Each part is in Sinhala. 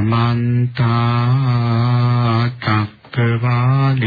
සමන්තා චක්කවාලේසු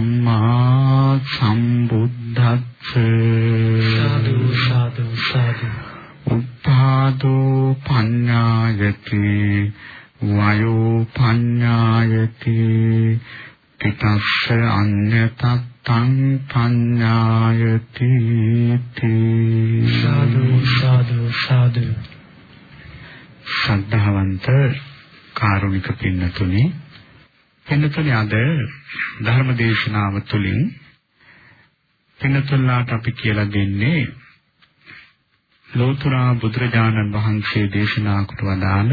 සම්මා සම්බුද්දස්ස. සාදු සාදු සාදු. උපාදෝ පඤ්ඤායති වයෝ පඤ්ඤායති පිටස්ස අඤ්ඤතත්තං පඤ්ඤායති සාදු සාදු සාදු. ශ්‍රද්ධාවන්ත කාරුණික පින්නතුනි පින්නතුනි අද ධර්ම දේශනාව තුළින් පින්නතුල්ලාට අපි කියලා දෙන්නේ ලෝතර බුදුරජාණන් වහන්සේ දේශනා කොට වදාළ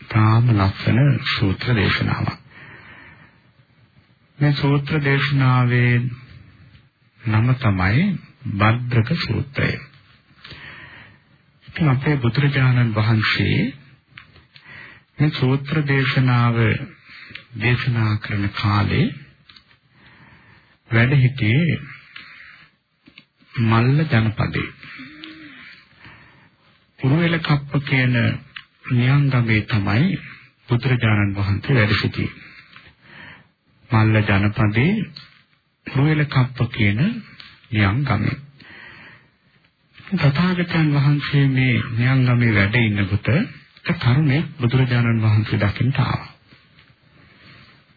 තාම ලස්සන සූත්‍ර දේශනාවක්. මේ සූත්‍ර දේශනාවේ නම තමයි භද්‍රක සූත්‍රය. ඉතින් අපේ බුදුරජාණන් වහන්සේ මේ සූත්‍ර දේශනාව දේශනා කරන කාලේ වැඩ සිටියේ මල්ල ජනපදයේ පුරවැල කප්ප කියන නියංගමේ තමයි බුදුරජාණන් වහන්සේ වැඩ සිටියේ. මල්ල ජනපදයේ පුරවැල කප්ප කියන නියංගමේ තථාගතයන් වහන්සේ මේ නියංගමේ වැඩ ඉන්නකොට තරුණයෙක් බුදුරජාණන් වහන්සේ දකින්න ආවා.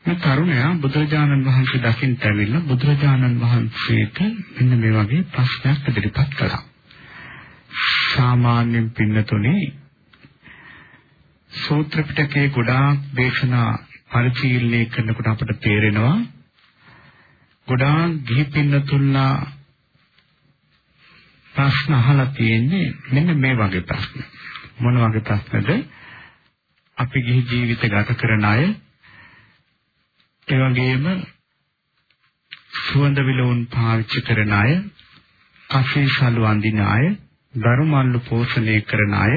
මේ තරුණයා බුදුරජාණන් වහන්සේ දකින්න ඇවිල්ලා බුදුරජාණන් වහන්සේට මෙන්න මේ වගේ ප්‍රශ්නයක් ඉදිරිපත් කළා. සාමාන්‍යයෙන් පින්නතුනේ සූත්‍ර පිටකේ ගොඩාක් දේශනා පරිශීලනය කරනකොට අපට තේරෙනවා ගොඩාක් ගිහි පින්නතුන්ලා ප්‍රශ්න අහලා තියෙන්නේ මෙන්න මේ වගේ ප්‍රශ්න. මොන වගේ ප්‍රශ්නද? අපි ගිහි ජීවිත ගත කරන අය ඒ වගේම සුවඳ විලවුන් පාවිච්චි කරන අය, කසීසලු අඳින අය, ධර්මල්ලු පෝෂණය කරන අය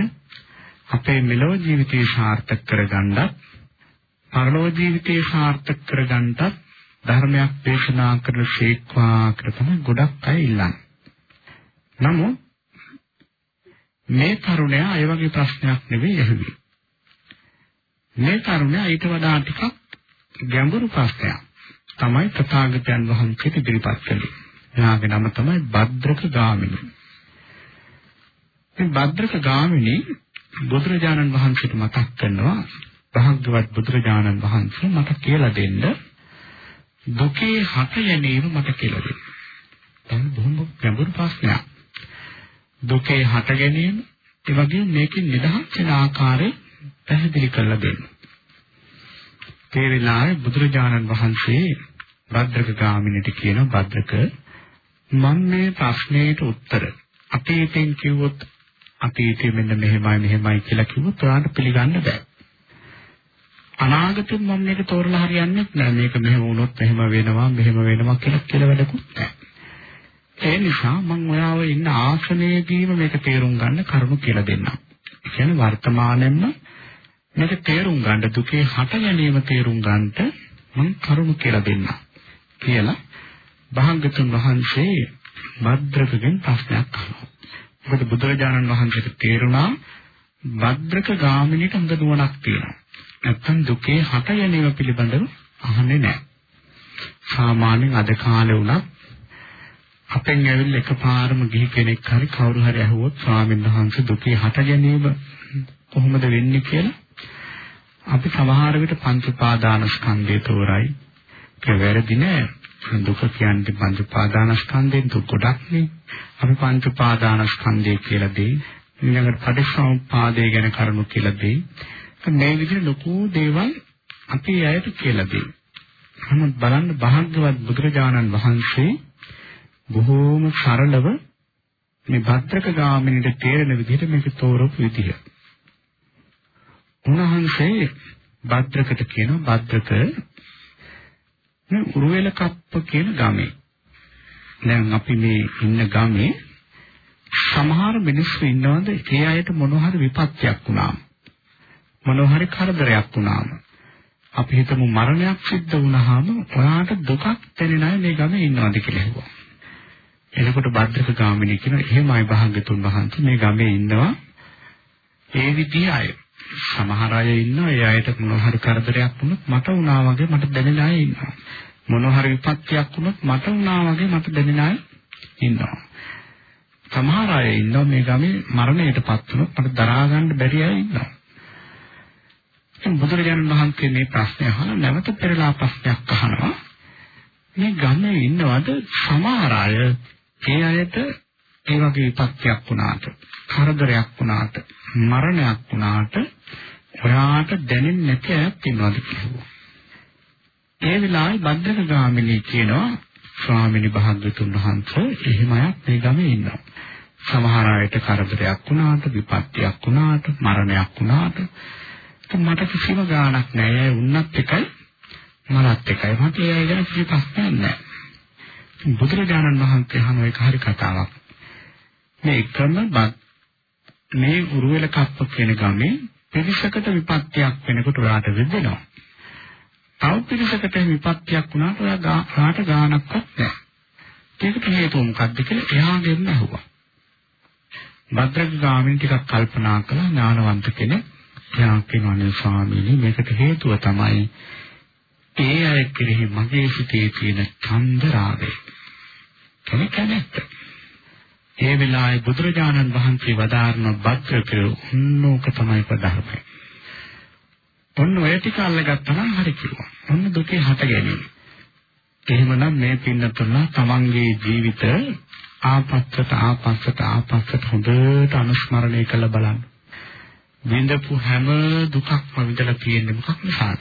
අපේ මෙලොව ජීවිතය සාර්ථක කරගන්නත්, පරලොව ජීවිතය සාර්ථක කරගන්නත් ධර්මයක් දේශනා කරන ශීක්වා කරන ගොඩක් අය ඉල්ලන්නේ. නමුත් මේ තරුණයා ඒ වගේ ප්‍රශ්නයක් නෙවෙයි ඇහුවේ. මේ තරුණයා ඊට වඩා ටිකක් ගැඹුරු ප්‍රශ්නයක් තමයි තථාගතයන් වහන්සේට ඉදිරිපත් කළේ. එයාගේ නම තමයි භද්‍රක ගාමිණී. මේ භද්‍රක ගාමිණී බුදුරජාණන් වහන්සේට මතක් කරනවා භාග්‍යවත් බුදුරජාණන් වහන්සේ මට කියලා දෙන්න දුකේ හට ගැනීම මට කියලා දෙන්න. දැන් බොහොම ගැඹුරු ප්‍රශ්නයක්. දුකේ හට ගැනීම ඒ වගේම මේකෙන් නිදහස් වෙන ආකාරය පැහැදිලි කරලා දෙන්න. ඒ වෙලාවේ බුදුරජාණන් වහන්සේ භද්‍රක ගාමිණීට කියන භද්‍රක මම මේ ප්‍රශ්නෙට උත්තර අතීතෙන් කිව්වොත් අතීතෙ මෙන්න මෙහෙමයි මෙහෙමයි කියලා කිව්වොත් ඔයාලට පිළිගන්න බෑ. අනාගතෙත් මම මේක තෝරලා හරියන්නේ නැහැ. මේක මෙහෙම වුණොත් මෙහෙම වෙනවා මෙහෙම වෙනවා කියලා කියලා වැඩකුත් නැහැ. ඒ නිසා මම ඔයාව ඉන්න ආසනයේදීම මේක තේරුම් ගන්න කරුණු කියලා දෙන්නම්. ඒ කියන්නේ වර්තමානෙන්න මේක තේරුම් ගන්න දුකේ හට ගැනීම තේරුම් ගන්නට මම කරුණු කියලා දෙන්නම්. කියලා භාග්‍යතුන් වහන්සේ භද්‍රකගෙන් ප්‍රශ්නයක් අහනවා. මොකද බුදුරජාණන් වහන්සේට තේරුණා භද්‍රක ගාමිනීට හොඳ නුවණක් තියෙනවා. නැත්තම් දුකේ හට ගැනීම පිළිබඳව අහන්නේ නැහැ. සාමාන්‍යයෙන් අද කාලේ වුණත් අපෙන් ඇවිල්ලා එකපාරම ගිහි කෙනෙක් හරි කවුරු හරි ඇහුවොත් ස්වාමීන් වහන්සේ දුකේ හට ගැනීම කොහොමද වෙන්නේ කියලා අපි සමහර විට පංච උපාදානස්කන්ධය තෝරයි. ඒක වැරදි නෑ. දුක කියන්නේ පංච උපාදානස්කන්ධයෙන් දුක් ගොඩක් නේ. අපි පංච උපාදානස්කන්ධය කියලා දෙයි. ඊළඟට පටිච්චසමුප්පාදය ගැන කරුණු කියලා දෙයි. මේ විදිහට ලොකු දේවල් අපි ඇයට කියලා දෙයි. නමුත් බලන්න භාග්‍යවත් බුදුරජාණන් වහන්සේ බොහෝම සරලව මේ භද්‍රක ගාමිනීට තේරෙන විදිහට මේක තෝරපු විදිහ. උන්වහන්සේ භද්‍රකට කියනවා භද්‍රක මේ උරුවෙල කප්ප කියන ගමේ. දැන් අපි මේ ඉන්න ගමේ සමහර මිනිස්සු ඉන්නවද ඒ අයට මොන හරි විපත්යක් වුණාම මොන හරි කරදරයක් වුණාම අපි හිතමු මරණයක් සිද්ධ වුණාම ඔයාට දුකක් දැනෙන අය මේ ගමේ ඉන්නවද කියලා හෙව්වා. එතකොට භද්‍රක ගාමිණී කියන එහෙමයි භාග්‍යතුන් වහන්සේ මේ ගමේ ඉන්නවා ඒ විදිහේ අය. සමහර අය ඉන්නවා ඒ අයට මොන හරි කරදරයක් වුණොත් මට වුණා වගේ මට දැනෙන අය ඉන්නවා. මොන හරි විපත්තියක් වුණොත් මට වුණා වගේ මට දැනෙන අය ඉන්නවා. සමහර අය ඉන්නවා මේ ගමේ මරණයටපත් වුණොත් මට දරා ගන්න බැරි අය ඉන්නවා. ඉතින් බුදුරජාණන් වහන්සේ මේ ප්‍රශ්නය අහලා නැවත පෙරලා ප්‍රශ්නයක් අහනවා. මේ ගමේ ඉන්නවද සමහර අය ඒ අයට ඒ වගේ විපත්තියක් වුණාට, කරදරයක් වුණාට, මරණයක් වුණාට ඔයාට දැනෙන්නේ නැති අයක් ඉන්නවද කියලා. ඒ වෙලාවේ භද්‍රක ගාමිණී කියනවා ස්වාමිනී භාග්‍යතුන් වහන්සේ එහෙම අයක් මේ ගමේ ඉන්නවා. සමහර අයට කරදරයක් වුණාට, විපත්තියක් වුණාට, මරණයක් වුණාට මට කිසිම ගාණක් නැහැ. උන්නත් එකයි මනත් එකයි. මට ඒ අය ගැන කිසි ප්‍රශ්නයක් නැහැ. බුදුරජාණන් වහන්සේ අහන එක හරි කතාවක්. මේ එකම මේ උරුවෙල කප්ප කියන ගමේ පිරිසකට විපත්තියක් වෙනකොට ඔයාට වෙදෙනවා. තව පිරිසකට විපත්තියක් වුණාට ඔයාට ගාණක්වත් නැහැ. ඒකට හේතුව මොකක්ද කියලා එයාගෙන් අහුවා. භද්‍රක ගාමින් ටිකක් කල්පනා කළා ඥානවන්ත කෙනෙක්. එයා කියනවා ස්වාමීනි මේකට හේතුව තමයි ඒ අය කෙරෙහි මගේ සිතේ තියෙන ඡන්ද රාගය. කෙනෙක් නැත්ත. ඒ වෙලාවේ බුදුරජාණන් වහන්සේ වදාारण භද්‍ර කෙරුණෝක තමයි පදහමයි. ඔන්න ඔය ටික අල්ලගත්තා නම් හරි කිව්වා. ඔන්න දුකේ හට ගැනීම. එහෙමනම් මේ පින්නතුන තමන්ගේ ජීවිත ආපස්සට ආපස්සට ආපස්සට හොඳට අනුස්මරණය කරලා බලන්න. විඳපු හැම දුකක්ම විඳලා තියෙන්නේ මොකක් නිසාද?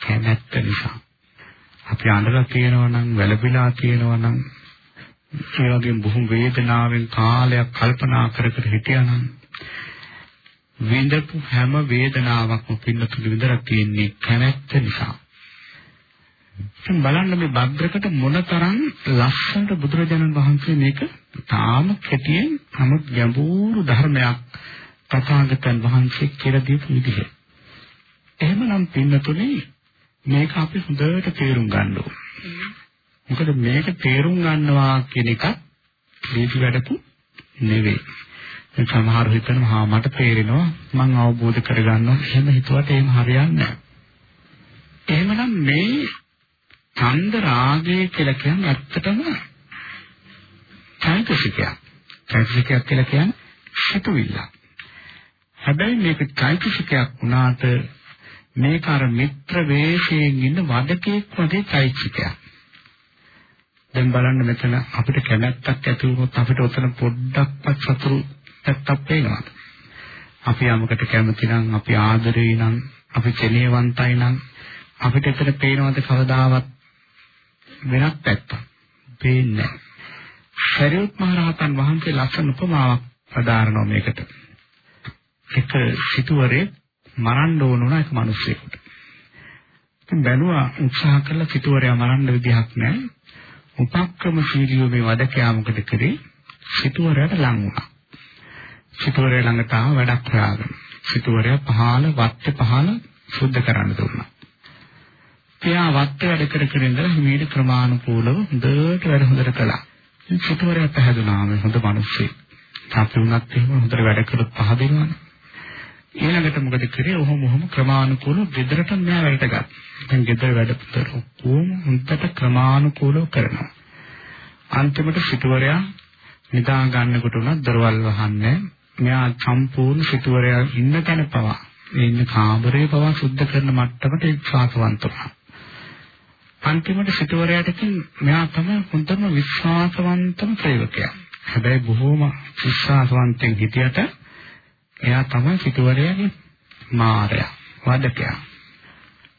කැමැත්ත නිසා. අපි අඬලා තියෙනවා නම් වැළපිලා තියෙනවා නම් ඒ වගේම බොහොම වේදනාවෙන් කාලයක් කල්පනා කර කර හිටියානම් විඳපු හැම වේදනාවක්ම පින්නතුළු විඳලා තියෙන්නේ කැමැත්ත නිසා. දැන් බලන්න මේ භද්‍රකට මොනතරම් ලස්සනට බුදුරජාණන් වහන්සේ මේක තාම කෙටියෙන් නමුත් ගැඹුරු ධර්මයක් තථාගතයන් වහන්සේ කියලා දීපු විදිහ. එහෙමනම් පින්නතුනේ මේක අපි හොඳට තේරුම් ගන්න ඕනේ. මොකද මේක තේරුම් ගන්නවා කියන එක දීපි වැඩකු නෙවෙයි. සමහර හිතනවා හා මට තේරෙනවා මම අවබෝධ කරගන්නවා එහෙම හිතුවට එහෙම හරියන්නේ නැහැ. එහෙමනම් මේ ඡන්ද රාගය කියලා කියන්නේ ඇත්තටම චෛතසිකයක්. චෛතසිකයක් කියලා කියන්නේ සිතුවිල්ල. හැබැයි මේක චෛතසිකයක් වුණාට මේක අර මිත්‍ර වේශයෙන් ඉන්න වදකෙක් වගේ චෛතසිකයක්. දැන් බලන්න මෙතන අපිට කැමැත්තක් ඇති වුණොත් අපිට උතන පොඩ්ඩක්වත් සතුරු පැත්තක් පේනවා. අපි යමකට කැමති නම් අපි ආදරේ නම් අපි කෙලේවන්තයි නම් අපිට එතන පේනවද කවදාවත් වෙනත් පැත්තක් පේන්නේ නැහැ. ශරීරත් මහරහතන් වහන්සේ ලස්සන උපමාවක් ප්‍රදාරනවා මේකට. එක සිටුවරේ මරන්න ඕන වුණා එක මිනිහෙකුට. ඉතින් බැලුවා උත්සාහ කළා සිටුවරයා මරන්න විදිහක් නැහැ. උපක්‍රමශීලීව මේ වදකයා මොකද කරේ? සිටුවරයාට ලං වුණා. සිටුවරයා ළඟට ආව වැඩක් හොයාගෙන. සිටුවරයා පහළ වත්තේ පහළ සුද්ධ කරන්න දුන්නා. එයා වත්තේ වැඩ කර කර ඉඳලා හිමීට ක්‍රමානුකූලව හොඳට වැඩ හොඳට කළා. සිටුවරයා පැහැදුනා මේ හොඳ මිනිස්සෙක්. අපි වුණත් එහෙම හොඳට වැඩ කරොත් පහදිනවනේ. ඊළඟට මොකද කරේ? ඔහොම ඔහොම ක්‍රමානුකූලව ගෙදරට මෙයා වැඩට ගත්තා. දැන් ගෙදර වැඩපොතර ඔක්කොම හොඳට ක්‍රමානුකූලව කරනවා. අන්තිමට සිටුවරයා නිදා ගන්නකොට උනත් දරවල් වහන්නේ මෙයා සම්පූර්ණ සිටුවරයා ඉන්න තැන පවා ඉන්න කාමරේ පවා සුද්ධ කරන මට්ටමට විශ්වාසවන්ත වුණා. අන්තිමට සිටුවරයාට කින් මෙයා තමයි හොඳම විශ්වාසවන්තම ප්‍රයෝගකයා. හැබැයි බොහෝම විශ්වාසවන්තෙන් හිටියට එයා තමයි සිටුවරයාගේ මාරයා වදකයා.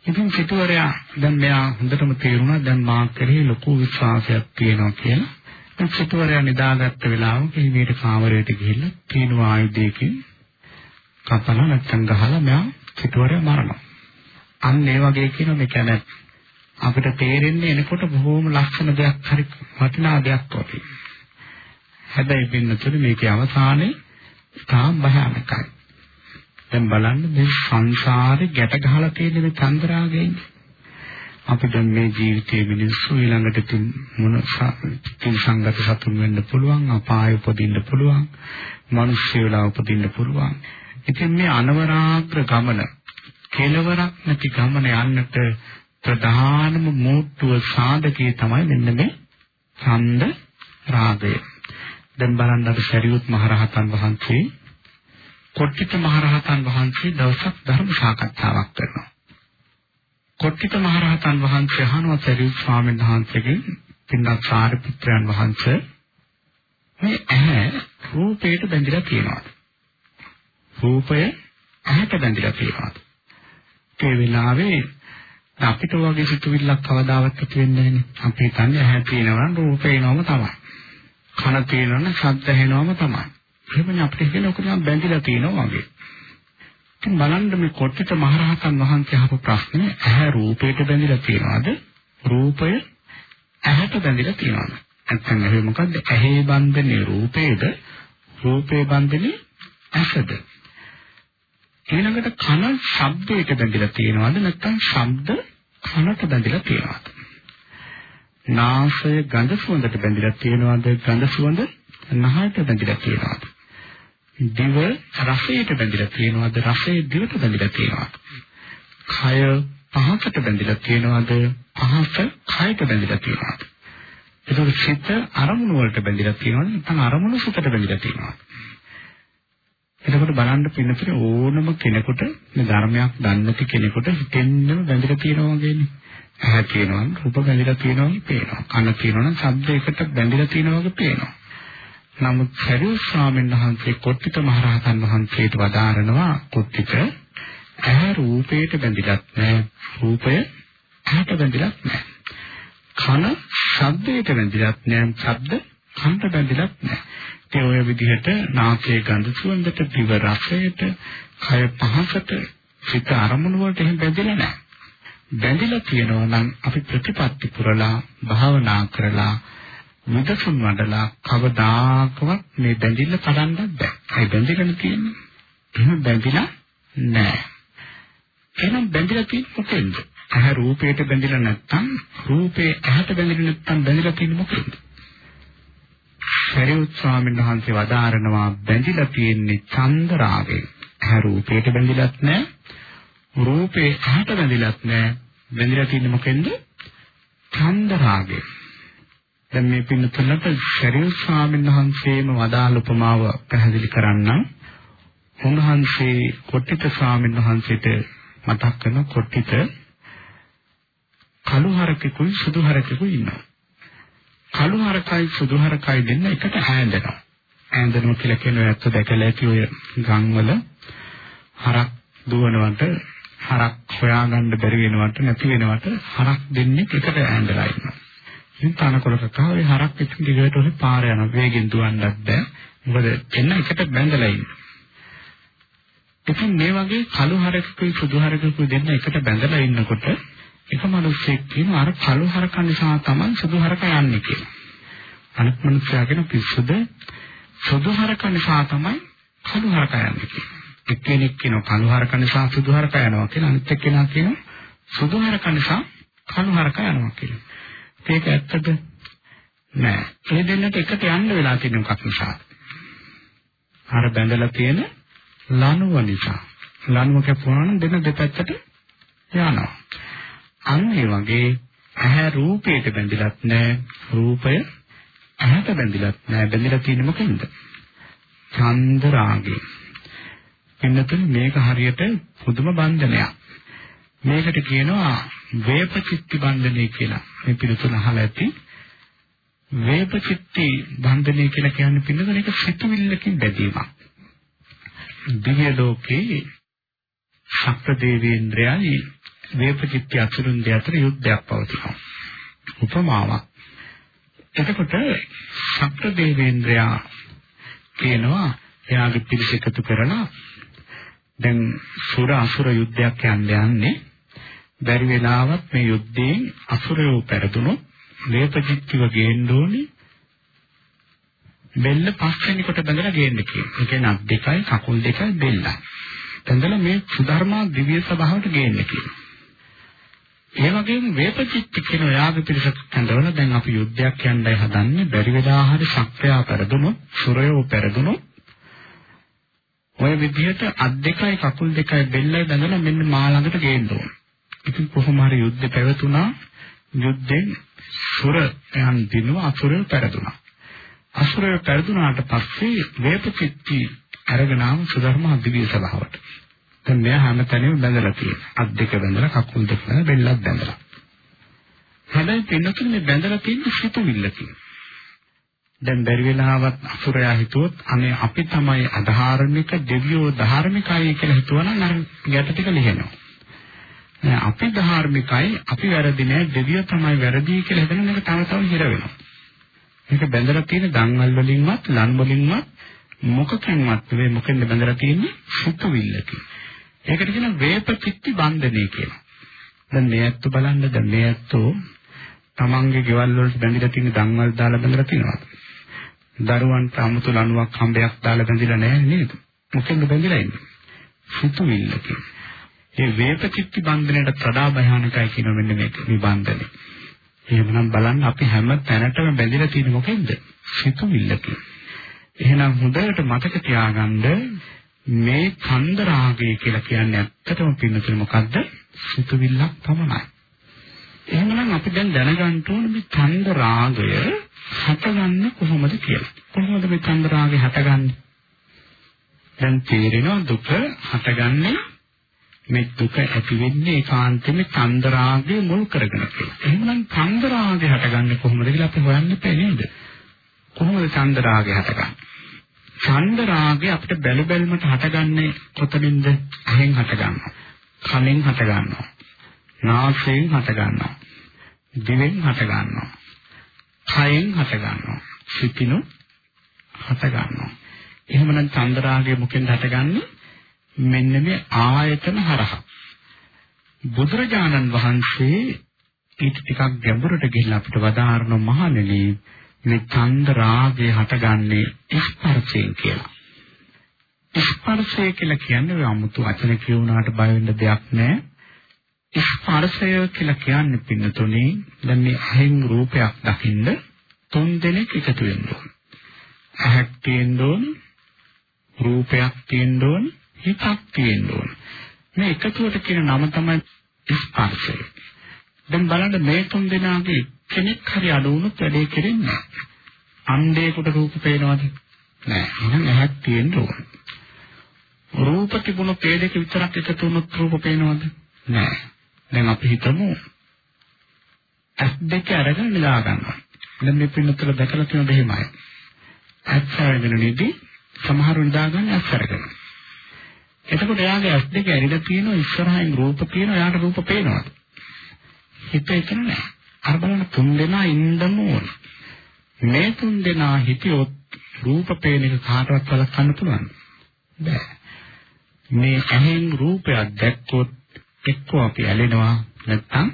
ඉතින් සිටුවරයා දැන් මෙයා හොඳටම තේරුණා දැන් මා කෙරෙහි ලොකු විශ්වාසයක් තියෙනවා කියලා. දැන් සිටුවරයා නිදාගත්ත වෙලාවක හිමීට කාමරයට ගිහිල්ලා තීන ආයුධයකින් කපලා නැත්තම් ගහලා මෙයා සිටුවරයා මරනවා. අන්න ඒ වගේ කියන මේ කියන්නේ අපිට තේරෙන්නේ එනකොට බොහෝම ලක්ෂණ දෙයක් හරි වටිනා දෙයක් වගේ. හැබැයි වෙනතුනේ මේකේ අවසානයේ තාම භයානකයි. දැන් බලන්න මේ සංසාරේ ගැට ගහලා තියෙන මේ චන්ද්‍රාගයෙන් අපි දැන් මේ ජීවිතයේ මිනිස්සු ඊළඟට තින් මොන තින් සංගත සතුන් වෙන්න පුළුවන් අපාය උපදින්න පුළුවන් මිනිස්සු වෙලා උපදින්න පුළුවන් ඉතින් මේ අනවරාග්‍ර ගමන කෙලවරක් නැති ගමන යන්නට ප්‍රධානම මෝට්ටුව සාධකයේ තමයි මෙන්න මේ ඡන්ද රාගය දැන් බලන්න අර ශරීරත් මහරහතන් වහන්සේ කොට්ටිත මහරහතන් වහන්සේ දවසක් ධර්ම සාකච්ඡාවක් කරනවා. කොට්ටිත මහරහතන් වහන්සේ අහනවා ශරීරත් ස්වාමීන් වහන්සේගෙන් පින්නත් සාරිපුත්‍රයන් වහන්සේ මේ ඇහැ රූපයට බැඳිලා තියෙනවාද? රූපය ඇහැට බැඳිලා තියෙනවාද? ඒ වෙලාවේ අපිට වගේ සිතුවිල්ලක් කවදාවත් ඇති වෙන්නේ නැහැ. අපි හිතන්නේ ඇහැ තියෙනවා රූපේනවම තමයි. කන තියෙනවනම් ශබ්ද ඇහෙනවම තමයි. එහෙමනේ අපිට කියන ඔක නම් බැඳිලා තියෙනවා වගේ. ඉතින් බලන්න මේ කොට්ටිත මහරහතන් වහන්සේ අහපු ප්‍රශ්නේ ඇහැ රූපයට බැඳිලා තියෙනවද? රූපය ඇහැට බැඳිලා තියෙනවද? නැත්නම් එහෙම මොකද්ද? ඇහි බන්ධනේ රූපේද? රූපේ බන්ධනේ ඇසද? ඊළඟට කන ශබ්දයට බැඳිලා තියෙනවද? නැත්නම් ශබ්ද කනට බැඳිලා තියෙනවද? නාසය ගඳ සුවඳට බැඳිලා තියෙනවද? ගඳ සුවඳ නහයට බැඳිලා තියෙනවද? දිව රසයට බැඳිලා තියෙනවද? රසය දිවට බැඳිලා තියෙනවද? කය පහසට බැඳිලා තියෙනවද? පහස කයට බැඳිලා තියෙනවද? එතකොට සිත අරමුණු වලට බැඳිලා තියෙනවද? නැත්නම් අරමුණු සිතට බැඳිලා තියෙනවද? එතකොට බලන්න පින්නතර ඕනම කෙනෙකුට මේ ධර්මයක් දන්නේ නැති කෙනෙකුට හිතෙන්නම බැඳිලා තියෙනවා වගේනේ. ඇහැ තියෙනවා රූප බැඳිලා තියෙනවා වගේ පේනවා. කන තියෙනවා නම් ශබ්ද එකට බැඳිලා තියෙනවා වගේ පේනවා. නමුත් සරියු ස්වාමීන් වහන්සේ කොට්ටිත මහරහතන් වහන්සේට වදාරනවා කොට්ටිත ඇහැ රූපයට බැඳිලත් නැහැ. රූපය ඇහැට බැඳිලත් නැහැ. කන ශබ්දයට බැඳිලත් නැහැ. ශබ්ද කනට බැඳිලත් නැහැ. ඒ ඔය විදිහට නාසයේ ගඳ සුවඳට, දිව රසයට, කය පහසට, සිත අරමුණු වලට එහෙම බැඳිලා නැහැ. බැඳිලා තියෙනවා නම් අපි ප්‍රතිපත්ති පුරලා භාවනා කරලා මුදසුන් වඩලා කවදාකවත් මේ බැඳිල්ල කඩන්නත් බෑ. ඒ බැඳිගෙන තියෙන්නේ. එහෙම බැඳිලා නැහැ. එහෙනම් බැඳිලා තියෙන්නේ මොකෙන්ද? ඇහැ රූපයට බැඳිලා නැත්නම් රූපේ ඇහැට බැඳිලා නැත්නම් බැඳිලා තියෙන්නේ මොකෙන්ද? සරියුත් ස්වාමීන් වහන්සේ වදාරනවා බැඳිලා තියෙන්නේ චන්ද රාගයෙන්. ඇහැ රූපයට බැඳිලත් නැහැ. රූපේ ඇහැට බැඳිලත් නැහැ. බැඳිලා තියෙන්නේ මොකෙන්ද? චන්ද රාගයෙන්. දැන් මේ පින්නතුලට සරියුත් ස්වාමීන් වහන්සේම වදාළ උපමාව පැහැදිලි කරන්නම්. උන්වහන්සේ කොට්ටිත ස්වාමීන් වහන්සේට මතක් කරන කොට්ටිත කළු හරකෙකුයි සුදු හරකෙකුයි ඉන්නවා. කළු හරකයි සුදු හරකයි දෙන්න එකට ඈඳෙනවා. ඈඳෙනවා කියලා කියන ඇත්ත දැකලා ඇති ඔය ගම්වල හරක් දුවනවට හරක් හොයාගන්න බැරි වෙනවට නැති වෙනවට හරක් දෙන්නේ එකට ඈඳලා ඉන්නවා. ඉතින් තනකොළ කකා ඔය හරක් එක්ක දිගට ඔය පාර යන වේගෙන් දුවන්නත් බෑ. මොකද එන්න එකට බැඳලා ඉන්නේ. ඉතින් මේ වගේ කළු හරකුයි සුදු හරකුයි දෙන්න එකට බැඳලා ඉන්නකොට එක මිනිස්සෙක් කියනවා අර කළු හරක නිසා තමයි සුදු හරක යන්නේ කියලා. අනිත් මිනිස්සයා කියන පිස්සුද සුදු හරක නිසා තමයි කළු හරක යන්නේ කියලා. එක්කෙනෙක් කියනවා කළු හරක නිසා සුදු හරක යනවා කියලා අනිත් එක්කෙනා කියනවා සුදු හරක නිසා කළු හරක යනවා කියලා. ඒක ඇත්තද? නෑ. මේ දෙන්නට එකට යන්න වෙලා තියෙන මොකක් නිසාද? අර බැඳලා තියෙන ලනුව නිසා. ලණුව කැපුවා නම් දෙන දෙපැත්තට යනවා. අන්න ඒ වගේ ඇහැ රූපයට බැඳිලත් නැහැ. රූපය ඇහැට බැඳිලත් නැහැ. බැඳිලා තියෙන්නේ මොකෙන්ද? ඡන්ද රාගය. පින්නතුන් මේක හරියට පුදුම බන්ධනයක්. මේකට කියනවා වේපචිත්ති බන්ධනය කියලා. මේ පිළිතුර අහලා ඇති. වේපචිත්ති බන්ධනය කියලා කියන්නේ පින්නතුන් ඒක සිතුවිල්ලකින් බැඳීමක්. දිව්‍ය ලෝකේ ශක්‍ර දේවේන්ද්‍රයයි වේපචිත්ති අසුරුන් දෙක අතර යුද්ධයක් පවතිනවා. උපමාවක්. එතකොට ශක්‍ර දේවේන්ද්‍රයා කියනවා එයාගේ පිරිස එකතු කරලා දැන් සුර අසුර යුද්ධයක් යන්න යන්නේ බැරි වෙලාවත් මේ යුද්ධයෙන් අසුරයෝ පෙරදුනොත් වේපචිත්තිව ගේන්න ඕනේ බෙල්ල පස්වෙනි කොට බඳලා ගේන්න කියනවා. ඒ කියන්නේ අත් දෙකයි කකුල් දෙකයි බෙල්ල. බඳලා මේ සුධර්මා දිව්‍ය සභාවට ගේන්න කියනවා. ඒ වගේම වේපචිත්ති කියන යාග පිරිසක් හඳවන දැන් අපි යුද්ධයක් යන්නයි හදන්නේ බැරි වෙලා හරි සක්‍රියා පෙරදුනොත් සුරයෝ පෙරදුනොත් ඔය විදිහට අත් දෙකයි කකුල් දෙකයි බෙල්ලයි බඳලා මෙන්න මා ළඟට ගේන්න ඕන. ඉතින් කොහොම හරි යුද්ධ පැවතුණා යුද්ධෙන් සුරයන් දිනුව අසුරය පෙරදුනා. අසුරය පෙරදුනාට පස්සේ වේපචිත්ති අරගෙන ආව සුධර්ම දිව්‍ය සභාවට. දැන් මෙයා හැමතැනම බැඳලා තියෙනවා. අත් දෙක බැඳලා කකුල් දෙක බැඳලා බෙල්ලක් බැඳලා. හැබැයි පින්නතුනේ මේ බැඳලා තියෙන සිතුවිල්ලකින්. දැන් බැරි වෙලාවත් අසුරයා හිතුවොත් අනේ අපි තමයි අධාර්මික දෙවියෝ ධාර්මිකයි කියලා හිතුවනම් අර ගැට ටික ලිහෙනවා. නෑ අපි ධාර්මිකයි අපි වැරදි නෑ දෙවියෝ තමයි වැරදි කියලා හිතන එක තව තව හිර වෙනවා. මේක බැඳලා තියෙන දන්වල් වලින්වත් ලන් වලින්වත් මොකකින්වත් නෙවෙයි මොකෙන්ද බැඳලා තියෙන්නේ සිතුවිල්ලකින්. ඒකට කියන වේපචිත්ති බන්ධනය කියලා. දැන් මේ ඇත්ත බලන්න දැන් මේ ඇත්තෝ තමන්ගේ ගෙවල් වලට බැඳිලා තියෙන දන්වල් දාලා බැඳලා තියෙනවා. දරුවන්ට අමුතු ලණුවක් හම්බයක් දාලා බැඳිලා නැහැ නේද? මොකෙන්ද බැඳිලා ඉන්නේ? සිතුවිල්ලකින්. මේ වේපචිත්ති බන්ධනයට වඩා භයානකයි කියන මෙන්න මේක නිබන්ධනේ. එහෙමනම් බලන්න අපි හැම තැනටම බැඳිලා තියෙන්නේ මොකෙන්ද? සිතුවිල්ලකින්. එහෙනම් හොඳට මතක තියාගන්න මේ ඡන්ද රාගය කියලා කියන්නේ ඇත්තටම පින්නතුනේ මොකද්ද? සිතුවිල්ලක් පමණයි. එහෙනම් අපි දැන් දැනගන්න ඕනේ මේ ඡන්ද රාගය හටගන්නේ කොහොමද කියලා. කොහොමද මේ ඡන්ද රාගය හටගන්නේ? දැන් තේරෙනවා දුක හටගන්නේ මේ දුක ඇති වෙන්නේ ඒකාන්තයෙන්ම ඡන්ද රාගය මුල් කරගෙන කියලා. එහෙනම් ඡන්ද රාගය හටගන්නේ කොහොමද කියලා අපි හොයන්න බෑ නේද? කොහොමද ඡන්ද රාගය හටගන්නේ? ඡන්ද රාගය අපිට බැලු බැලමට හටගන්නේ කොතනින්ද? ඇහෙන් හටගන්නවා. කනෙන් හටගන්නවා. නාසයෙන් හට ගන්නවා. දිවෙන් හට ගන්නවා. කයෙන් හට ගන්නවා. සිතිනු හට ගන්නවා. එහෙමනම් චන්දරාගය මුකෙන් හටගන්නේ මෙන්න මේ ආයතන හරහා. බුදුරජාණන් වහන්සේ ඊට ටිකක් ගැඹුරට ගිහිල්ලා අපිට වදාारण මහණෙනි මේ චන්ද රාගය හටගන්නේ ස්පර්ශයෙන් කියලා. ස්පර්ශය කියලා කියන්නේ අමුතු වචන කියුණාට බය වෙන්න දෙයක් නැහැ. ස්පර්ශය කියලා කියන්නේ පින්නතුනේ දැන් මේ අහෙන් රූපයක් දකින්න තුන් දෙනෙක් එකතු වෙන්න ඕන. ඇහක් තියෙන්න ඕන, රූපයක් තියෙන්න ඕන, හිතක් තියෙන්න ඕන. මේ එකතුවට කියන නම තමයි ස්පර්ශය. දැන් බලන්න මේ තුන් දෙනාගේ කෙනෙක් හරි අඩු වුණොත් වැඩේ කෙරෙන්නේ නැහැ. අන්ධයෙකුට රූප පේනවද? නැහැ. එහෙනම් ඇහක් තියෙන්න ඕන. රූප තිබුණොත් ඒ දෙක විතරක් එකතු වුණොත් රූප පේනවද? නැහැ. දැන් අපි හිතමු ඇස් දෙක අරගෙන නිදා ගන්නවා. දැන් මේ පින්නතල දැකලා තියෙන දෙහිමයි. ඇස් අරගෙන නිදි සමහරු නිදා ගන්න ඇස් අරගෙන. එතකොට එයාගේ ඇස් දෙක ඇරිලා තියෙනවා ඉස්සරහින් රූප තියෙනවා එයාට රූප පේනවද? හිත එතන නැහැ. අර බලන්න තුන් දෙනා ඉන්නම ඕන. මේ තුන් දෙනා හිතියොත් රූප පේන එක කාටවත් වළක්වන්න පුළුවන්. බෑ. මේ ඇහෙන් රූපයක් දැක්කොත් එක්කෝ අපි ඇලෙනවා නැත්නම්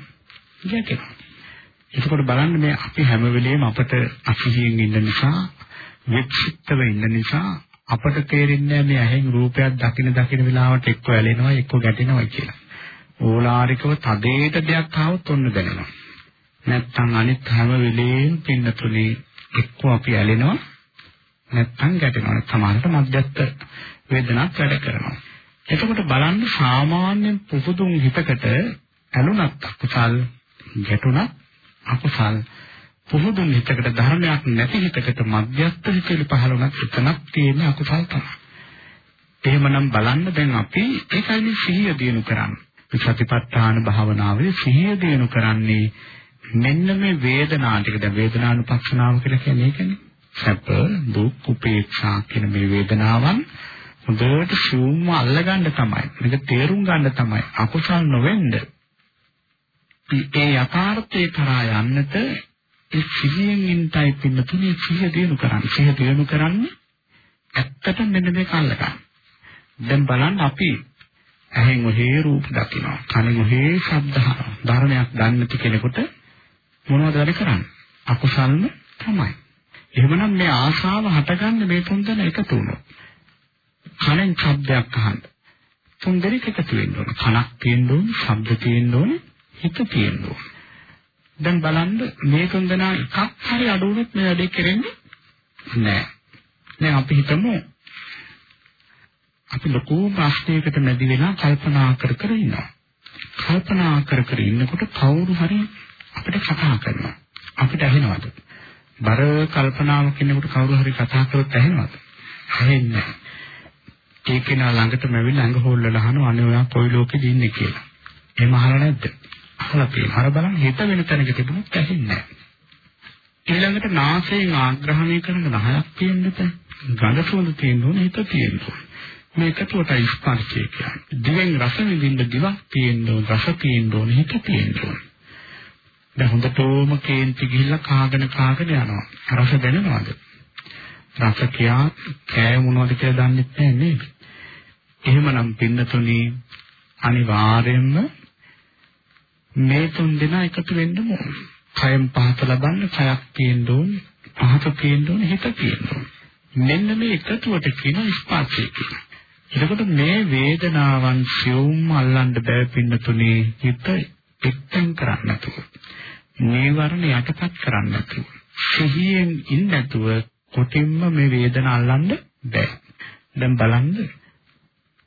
ගැටෙනවා. එතකොට බලන්න මේ අපි හැම වෙලෙම අපට අසිහියෙන් ඉන්න නිසා වික්ෂිප්තව ඉන්න නිසා අපට තේරෙන්නේ මේ ඇහෙන් රූපයක් දකින දකින වෙලාවට එක්ක ඇලෙනවා එක්ක ගැටෙනවා කියලා. ඕලාරිකව තදේට දෙයක් ආවොත් ඔන්න දැනෙනවා. නැත්තම් අනිත් හැම වෙලේම පින්නතුනේ එක්ක අපි ඇලෙනවා නැත්තම් ගැටෙනවා. සමහරට මධ්‍යස්ථ වේදනාවක් වැඩ කරනවා. එතකොට බලන්න සාමාන්‍ය පුදුදුන් හිතකට ඇලුනත් අකුසල් ගැටුණත් අකුසල් පුදුදුන් හිතකට ධර්මයක් නැති හිතකට මධ්‍යස්ථ හිතේ පහළුණත් එතනක් තියෙන අකුසල් තමයි. එහෙමනම් බලන්න දැන් අපි ඒකයි සිහිය දිනු කරන්නේ. සතිපට්ඨාන භාවනාවේ සිහිය දිනු කරන්නේ මෙන්න මේ වේදනා ටික දැන් වේදනානුපස්සනාව කියලා කියන්නේ ඒකනේ. සැප, දුක්, උපේක්ෂා කියන මේ වේදනාවන් හොඳට ශූන්‍යව අල්ලගන්න තමයි. මේක තේරුම් ගන්න තමයි. අකුසල් නොවෙන්න. ඒ යථාර්ථයේ කරා යන්නට ඒ සිහියෙන් ඉන්ටයි පින්නතුනේ සිහිය දිනු කරන්නේ. සිහිය දිනු කරන්නේ ඇත්තටම මෙන්න මේක අල්ලගන්න. දැන් බලන්න අපි ඇහෙන් ඔහේ රූප දකිනවා. කනෙන් ඔහේ ශබ්ද අහනවා. ධර්මයක් ගන්නති කෙනෙකුට මොනවද වැඩ කරන්නේ? අකුසල්ම තමයි. එහෙමනම් මේ ආශාව හටගන්නේ මේ තුන් දෙනා එකතු වුණොත්. කනෙන් ශබ්දයක් අහන්න. තුන් දෙනෙක් එකතු වෙන්න ඕන. කනක් තියෙන්න ඕන, ශබ්ද තියෙන්න ඕන, හිත තියෙන්න ඕන. දැන් බලන්න මේ තුන් දෙනා එකක් හරි අඩු වුණොත් මේ වැඩේ කරන්නේ නැහැ. දැන් අපි හිතමු අපි ලොකු ප්‍රශ්නයකට මැදි වෙලා කල්පනා කර කර ඉන්නවා. කල්පනා කර කර ඉන්නකොට කවුරු හරි අපිට කතා කරනවා. අපිට ඇහෙනවද? බර කල්පනාවක් කෙනෙකුට කවුරු හරි කතා කරොත් ඇහෙනවද? ඇහෙන්නේ නැහැ. ඒ කෙනා ළඟටම ඇවිල්ලා ඇඟ හොල්ලලා අහනවා අනේ ඔයා කොයි ලෝකෙද ඉන්නේ කියලා. එහෙම අහලා නැද්ද? අහලා තියෙනවා. අර බලන්න හිත වෙන තැනක තිබුණොත් ඇහෙන්නේ නැහැ. ඊළඟට නාසයෙන් ආග්‍රහණය කරන නහයක් තියෙන්න බෑ. ගඳ සුවඳ තියෙන්න ඕනේ හිත තියෙන්න ඕනේ. මේකටයි ස්පර්ශය කියන්නේ. දිවෙන් රස විඳින්න දිවක් තියෙන්න ඕන, රස තියෙන්න ඕන, හිත තියෙන්න ඕන. දැන් හොඳටම කේන්ති ගිහිල්ලා කාගෙන කාගෙන යනවා. රස දැනෙනවද? රස කියා කෑ මොනවද කියලා දන්නේ නැහැ නේද? එහෙමනම් පින්නතුනි අනිවාර්යෙන්ම මේ තුන් දෙනා එකතු වෙන්න ඕන. කයෙන් පහත ලබන්න කයක් තියෙන්න ඕන, පහත තියෙන්න ඕන, හිත තියෙන්න ඕන. මෙන්න මේ එකතුවට කියන ස්පර්ශය කියලා. එතකොට මේ වේදනාවන් සියුම් අල්ලන්න බෑ පින්නතුනේ හිත එක්තෙන් කරන්න නැතුව. නීවරණ යටපත් කරන්න නැතුව. සිහියෙන් ඉන්න නැතුව කොටින්ම මේ වේදන අල්ලන්න බෑ. දැන් බලන්න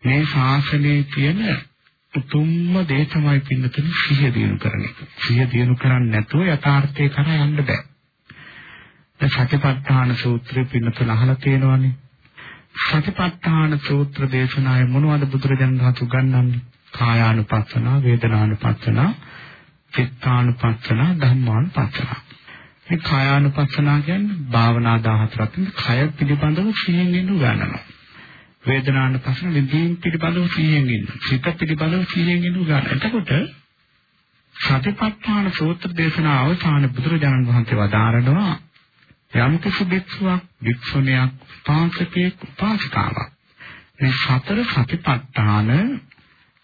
මේ ශාසනයේ තියෙන උතුම්ම දේ තමයි පින්නතුනේ සිහිය දිනු කරන එක. සිහිය දිනු කරන්නේ නැතුව යථාර්ථය කරා යන්න බෑ. දැන් සතිපට්ඨාන සූත්‍රය පින්නතුන අහලා තියෙනවානේ. සතිපට්ඨාන සූත්‍ර දේශනාවේ මොනවද බුදුරජාණන් වහන්සේ උගන්වන්නේ? කායානුපස්සන, වේදනානුපස්සන, චිත්තානුපස්සන, ධම්මානුපස්සන. මේ කායානුපස්සන කියන්නේ භාවනා 14ක් කය පිළිබඳව සිහියෙන් ඉන්න උගන්වනවා. වේදනානුපස්සන විදීන් පිළිබඳව සිහියෙන් ඉන්න. චිත්ත පිළිබඳව සිහියෙන් ඉන්න උගන්වනවා. එතකොට සතිපට්ඨාන සූත්‍ර දේශනාව අවසාන බුදුරජාණන් වහන්සේ වදාරනවා යම් කිසි භික්ෂුවක් භික්ෂුණියක් උපාසකයෙක් උපාසිකාවක් මේ සතර සතිපට්ඨාන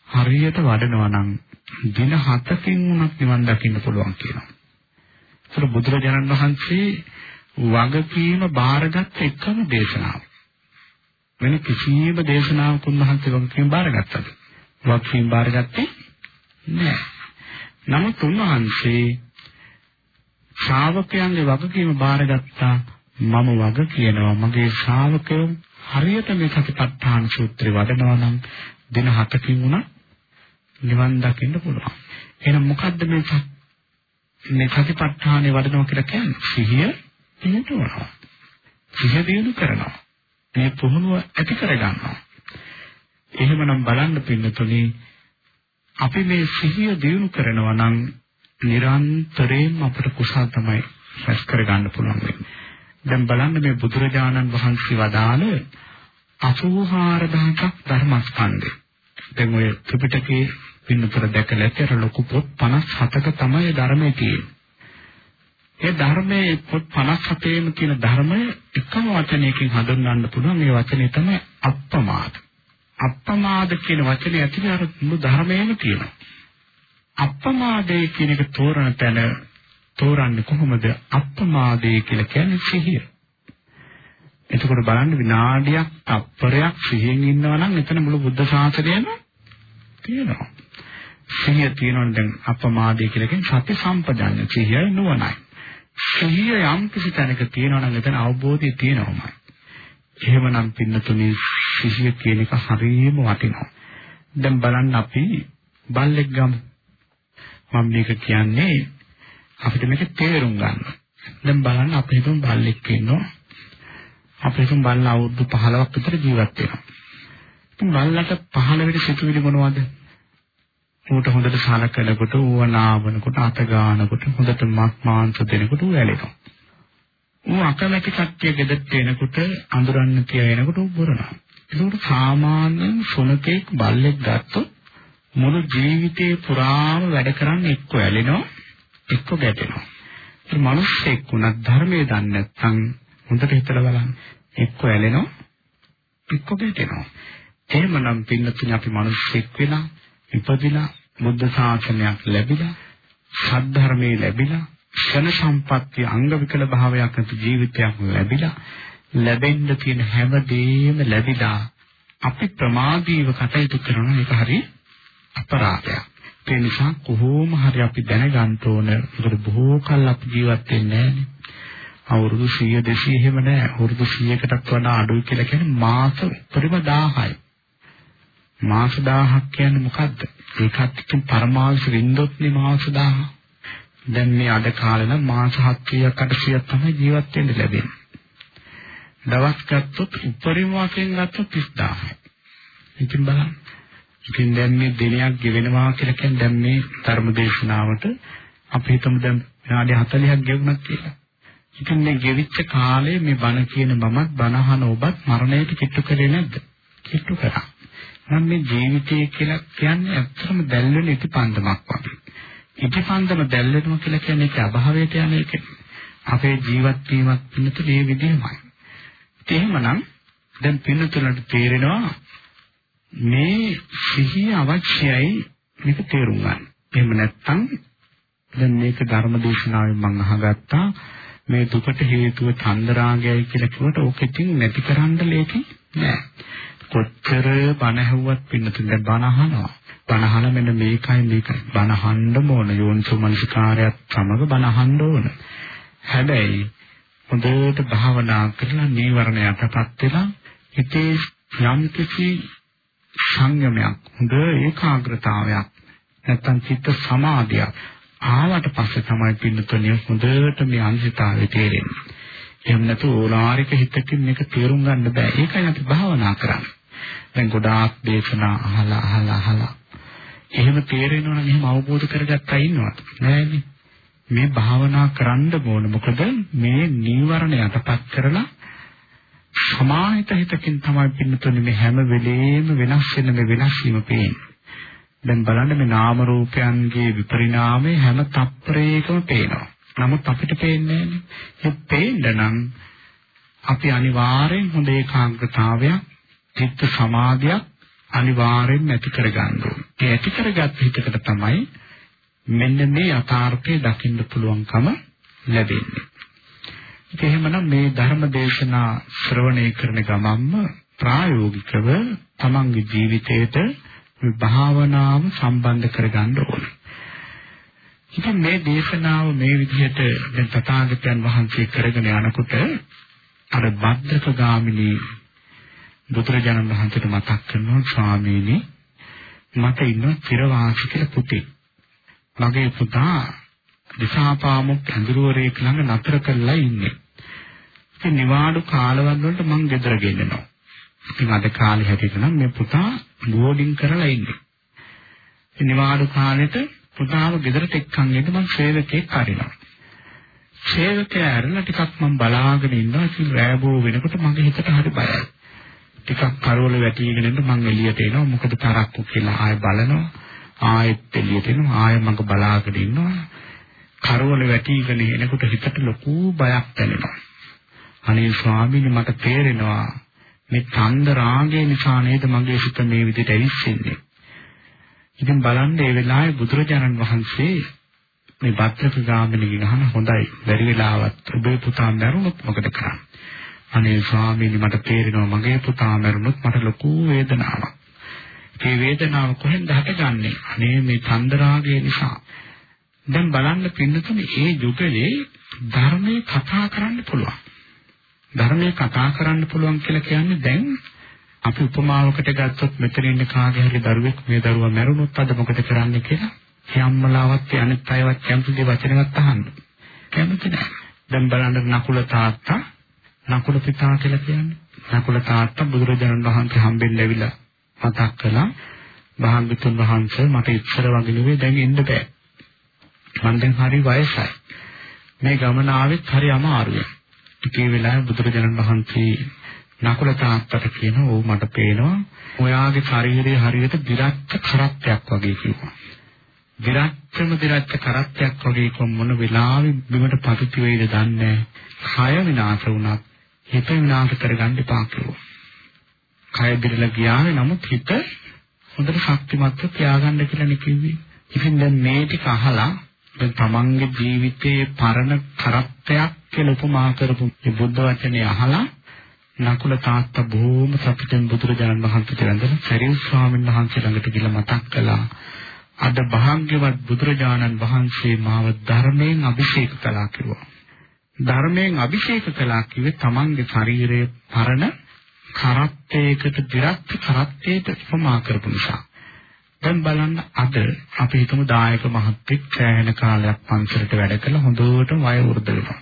හරියට වඩනවා නම් දින 7කින් උනත් නිවන් දකින්න පුළුවන් කියනවා. ඒතර බුදුරජාණන් වහන්සේ වගකීම බාරගත් එකම දේශනාව. වෙන කිසියම් දේශනාවක උන්වහන්සේ වගකීම බාරගත්තද? වගකීම බාරගත්තේ නැහැ. නමුත් උන්වහන්සේ ශ්‍රාවකයන්ගේ වගකීම බාරගත්තා මම වග කියනවා මගේ ශ්‍රාවකයෝ හරියට මේ සතිපට්ඨාන සූත්‍රය වඩනවා නම් දින 7කින් උනා නිවන් දකින්න පුළුවන්. එහෙනම් මොකද්ද මේ මේ සතිපට්ඨානේ වඩනවා කියලා කියන්නේ? සිහිය පිහිටවනවා. සිහිය දිනු කරනවා. මේ පුහුණුව ඇති කරගන්නවා. එහෙමනම් බලන්න පින්නතුනේ අපි මේ සිහිය දිනු කරනවා නම් නිරන්තරයෙන් අපට කුසල් තමයි රැස් කරගන්න පුළුවන් වෙන්නේ. දැන් බලන්න මේ බුදුරජාණන් වහන්සේ වදාළ 84000ක් ධර්මස්කන්ධය. දැන් ඔය ත්‍රිපිටකයේ පින්නතර දැකලා ඇතර ලොකු පොත් 57ක තමයි ධර්මයේ තියෙන්නේ. ඒ ධර්මයේ පොත් 57ේම තියෙන ධර්මය එකම වචනයකින් හඳුන්වන්න පුළුවන්. මේ වචනේ තමයි අප්පමාද. අප්පමාද කියන වචනේ ඇතුලේ අර මුළු ධර්මයේම තියෙනවා. අප්‍රමාදේ කියන එක තෝරන තැන තෝරන්නේ කොහොමද? අප්‍රමාදේ කියලා කියන්නේ සිහිය. එතකොට බලන්න විනාඩියක් තප්පරයක් සිහියෙන් ඉන්නවා නම් එතන මුළු බුද්ධ ශාසනයම තියෙනවා. සිහිය තියෙනවනේ දැන් අප්‍රමාදේ කියලා කියන්නේ සති සම්පජාන්‍ය සිහියයි නුවණයි. සිහිය යම් කිසි තැනක තියෙනවා නම් එතන අවබෝධය තියෙනවමයි. එහෙමනම් පින්නතුනේ සිහිය කියන එක හරියම වටිනවා. දැන් බලන්න අපි බල්ලෙක් ගමු. මම මේක කියන්නේ අපිට මේක තේරුම් ගන්න. දැන් බලන්න අපි හිතමු බල්ලෙක් ඉන්නවා. අපි හිතමු බල්ලා අවුරුදු 15ක් විතර ජීවත් වෙනවා. ඉතින් බල්ලට 15 වෙනි සිතුවිලි මොනවද? ඌට හොඳට සලකනකොට ඌව නාවනකොට අත ගන්නකොට හොඳට මස් මාංශ දෙනකොට ඌ ඇලෙනවා. ඌ අකමැති කට්ටිය ගෙදරට එනකොට අඳුරන්න කියලා එනකොට ඌ බොරනවා. ඒකට සාමාන්‍යයෙන් සුනකෙක් බල්ලෙක් ගත්තොත් මුළු ජීවිතේ පුරාම වැඩ කරන්නේ එක්ක ඇලෙනවා එක්ක ගැටෙනවා. ඒ මිනිස්සෙක් උනත් ධර්මයේ දන්නේ නැත්නම් හොඳට හිතලා බලන්න. එක්ක ඇලෙනවා එක්ක ගැටෙනවා. එහෙමනම් පින්නතුනි අපි මිනිස්සෙක් වෙලා ඉපදිලා බුද්ධ ශාසනයක් ලැබිලා සද්ධර්මයේ ලැබිලා ක්ෂණ සම්පත්තිය අංග විකල භාවයක් නැති ජීවිතයක් ලැබිලා ලැබෙන්න තියෙන හැම දෙයක්ම ලැබිලා අපි ප්‍රමාදීව කටයුතු කරන එක හරි අපරාධයක්. ඒ නිසා කොහොම හරි අපි දැනගන්න ඕන මොකද බොහෝ කල් අපි ජීවත් වෙන්නේ නැහැනේ. අවුරුදු 100 200 එහෙම නැහැ. අවුරුදු 100කටත් වඩා අඩුයි කියලා කියන්නේ මාස උපරිම 1000යි. මාස 1000ක් කියන්නේ මොකද්ද? ඒකත් ඉතින් පරමාංශ වින්දොත් නේ මාස 1000. දැන් මේ අද කාලේ නම් මාස 700ක් 800ක් තමයි ජීවත් වෙන්න ලැබෙන්නේ. දවස් ගත්තොත් උපරිම වශයෙන් ගත්තොත් 30000යි. ඉතින් බලන්න. ඉතින් දැන් මේ දිනයක් ගෙවෙනවා කියලා කියන්නේ දැන් මේ ධර්මදේශනාවට අපි හිතමු දැන් විනාඩි 40ක් ගෙවුණා කියලා. ඉතින් මේ ගෙවිච්ච කාලේ මේ බණ කියන මමත් බණ අහන ඔබත් මරණයට කිට්ටු කරේ නැද්ද? කිට්ටු කරා. නම් මේ ජීවිතය කියලා කියන්නේ ඇත්තම දැල්වෙන ඉතිපන්දමක් වගේ. ඉතිපන්දම දැල්වෙනවා කියලා කියන්නේ ඒක අභාවයට යන එක. අපේ ජීවත් වීමක් පිණිස මේ විදිහමයි. එහෙමනම් දැන් පින්නතුලට තේරෙනවා මේ සිහිය අවශ්‍යයි මේක තේරුම් ගන්න. එහෙම නැත්නම් දැන් මේක ධර්මදේශනාවෙන් මම අහගත්තා මේ දුකට හේතුව චන්දරාගයයි කියලා කිව්වට ඕක ඉතින් නැති කරන්න ලේකි නෑ. කොච්චර බණ ඇහුවත් පින්නතුන් දැන් බණ අහනවා. බණ අහන මෙන්න මේකයි මේකයි. බණ අහන්න ඕන යෝනිසෝ මනසිකාරයත් සමග බණ අහන්න ඕන. හැබැයි හොඳට භාවනා කරලා නීවරණ යටපත් වෙලා හිතේ යම් කිසි සංයමයක් හොඳ ඒකාග්‍රතාවයක් නැත්තම් චිත්ත සමාධියක් ආවට පස්සේ තමයි පින්නතුනේ හොඳට මේ අනිත්‍යතාවය තේරෙන්නේ. එහෙම නැතු ඕලාරික හිතකින් මේක තේරුම් ගන්න බෑ. ඒකයි අපි භාවනා කරන්නේ. දැන් ගොඩාක් දේශනා අහලා අහලා අහලා එහෙම තේරෙනවා නම් එහෙම අවබෝධ කරගත්තා ඉන්නවද? නෑනේ. මේ භාවනා කරන්න ඕන. මොකද මේ නීවරණ යටපත් කරලා සමාහිත හිතකින් තමයි පින්නතුනේ මේ හැම වෙලේම වෙනස් වෙන මේ වෙනස් වීම පේන්නේ. දැන් බලන්න මේ නාම රූපයන්ගේ විපරිණාමය හැම තප්පරයකම පේනවා. නමුත් අපිට පේන්නේ නැහැ. පේන්න නම් අපි අනිවාර්යෙන් හොඳ ඒකාග්‍රතාවයක්, චිත්ත සමාධියක් අනිවාර්යෙන් ඇති කරගන්න ඕනේ. ඒ ඇති කරගත් හිතකට තමයි මෙන්න මේ යථාර්ථය දකින්න පුළුවන්කම ලැබෙන්නේ. ඉතින් එහෙමනම් මේ ධර්ම දේශනා ශ්‍රවණය කරන ගමන්ම ප්‍රායෝගිකව තමන්ගේ ජීවිතයට මේ භාවනාව සම්බන්ධ කරගන්න ඕනේ. ඉතින් මේ දේශනාව මේ විදිහට දැන් තථාගතයන් වහන්සේ කරගෙන යනකොට අර භද්‍රක ගාමිනී බුදුරජාණන් වහන්සේට මතක් කරනවා ස්වාමීනි මට ඉන්න චිරවාසික පුතෙක්. මගේ පුතා දිසාපාමුක් ඇඳුරුවරයෙක් ළඟ නතර කරලා ඉන්නේ. ඉතින් නිවාඩු කාලවල වලට මං ගෙදර ගෙන්නනවා. ඉතින් අද කාලේ හැටියට නම් මේ පුතා බෝඩින් කරලා ඉන්නේ. ඉතින් නිවාඩු කාලෙට පුතාව ගෙදරට එක්කන් එන්න මං සේවකයෙක් අරිනවා. සේවකයා ඇරලා ටිකක් මං බලාගෙන ඉන්නවා. ඉතින් රෑබෝ වෙනකොට මගේ හිතට හරි බයයි. ටිකක් කරවල වැටිගෙන ඉන්න මං එළියට එනවා. මොකද තරක්කු කියලා ආයෙ බලනවා. ආයෙත් එළියට එනවා. ආයෙ මං බලාගෙන ඉන්නවා. කරවල වැටිගෙන එනකොට හිතට ලොකු බයක් දැනෙනවා. අනේ ස්වාමීනි මට තේරෙනවා මේ ඡන්ද රාගය නිසා නේද මගේ හිත මේ විදිහට ඇවිස්සෙන්නේ. ඉතින් බලන්න ඒ වෙලාවේ බුදුරජාණන් වහන්සේ මේ භද්‍රක ගාමිණීගෙන් අහන හොඳයි බැරි වෙලාවත් ඔබේ පුතා මැරුණොත් මොකද කරන්නේ? අනේ ස්වාමීනි මට තේරෙනවා මගේ පුතා මැරුණොත් මට ලොකු වේදනාවක්. ඒ වේදනාව කොහෙන්ද හටගන්නේ? අනේ මේ ඡන්ද රාගය නිසා. දැන් බලන්න පින්නතුනේ ඒ යුගයේ ධර්මයේ කතා කරන්න පුළුවන්. ධර්මයේ කතා කරන්න පුළුවන් කියලා කියන්නේ දැන් අපි උපමාවකට ගත්තොත් මෙතන ඉන්න කාගේ හරි දරුවෙක් මේ දරුවා මැරුණොත් අද මොකද කරන්නේ කියලා. ඒ අම්මලාවත් අනිත් අයවත් කැමතිද වචනවත් අහන්න. කැමති නැහැ. දැන් බලන්න නකුල තාත්තා නකුල පිතා කියලා කියන්නේ. නකුල තාත්තා බුදුරජාණන් වහන්සේ හම්බෙන්න ඇවිල්ලා මතක් කළා. භාග්‍යතුන් වහන්සේ මට ඉස්සර වගේ නෙවෙයි දැන් එන්න බෑ. මම දැන් හරි වයසයි. මේ ගමන ආවෙත් හරි අමාරුයි. ටිකේ වෙලාවේ බුදුරජාණන් වහන්සේ නකුල තාත්තට කියනවා "ඔව් මට පේනවා ඔයාගේ ශරීරය හරියට දිරච්ච කරත්තයක් වගේ කිව්වා." දිරච්චම දිරච්ච කරත්තයක් වගේ කොම් මොන වෙලාවෙ බිමට පතිත වෙයිද දන්නේ කය විනාශ වුණත් හිත විනාශ කරගන්න එපා කිව්වා. කය දිරලා ගියානේ නමුත් හිත හොඳට ශක්තිමත්ව තියාගන්න කියලා කිව්වේ. ඉතින් දැන් මේ ටික අහලා දැන් තමන්ගේ ජීවිතයේ පරණ කරත්තයක් කියලා උපමා කරපු මේ බුද්ධ වචනේ අහලා නකුල තාත්තා බොහොම සතුටින් බුදුරජාණන් වහන්සේට වැඳලා සරියු ස්වාමීන් වහන්සේ ළඟට ගිහිල්ලා මතක් කළා අද භාග්‍යවත් බුදුරජාණන් වහන්සේ මාව ධර්මයෙන් අභිෂේක කළා කිව්වා. ධර්මයෙන් අභිෂේක කළා කිව්වේ තමන්ගේ ශරීරයේ පරණ කරත්තයකට දිරක්ක කරත්තයට උපමා කරපු නිසා. දැන් බලන්න අද අපි හිතමු දායක මහත්තයෙක් සෑහෙන කාලයක් පන්සලට වැඩ කළා හොඳට වය වෘද්ධ වෙනවා.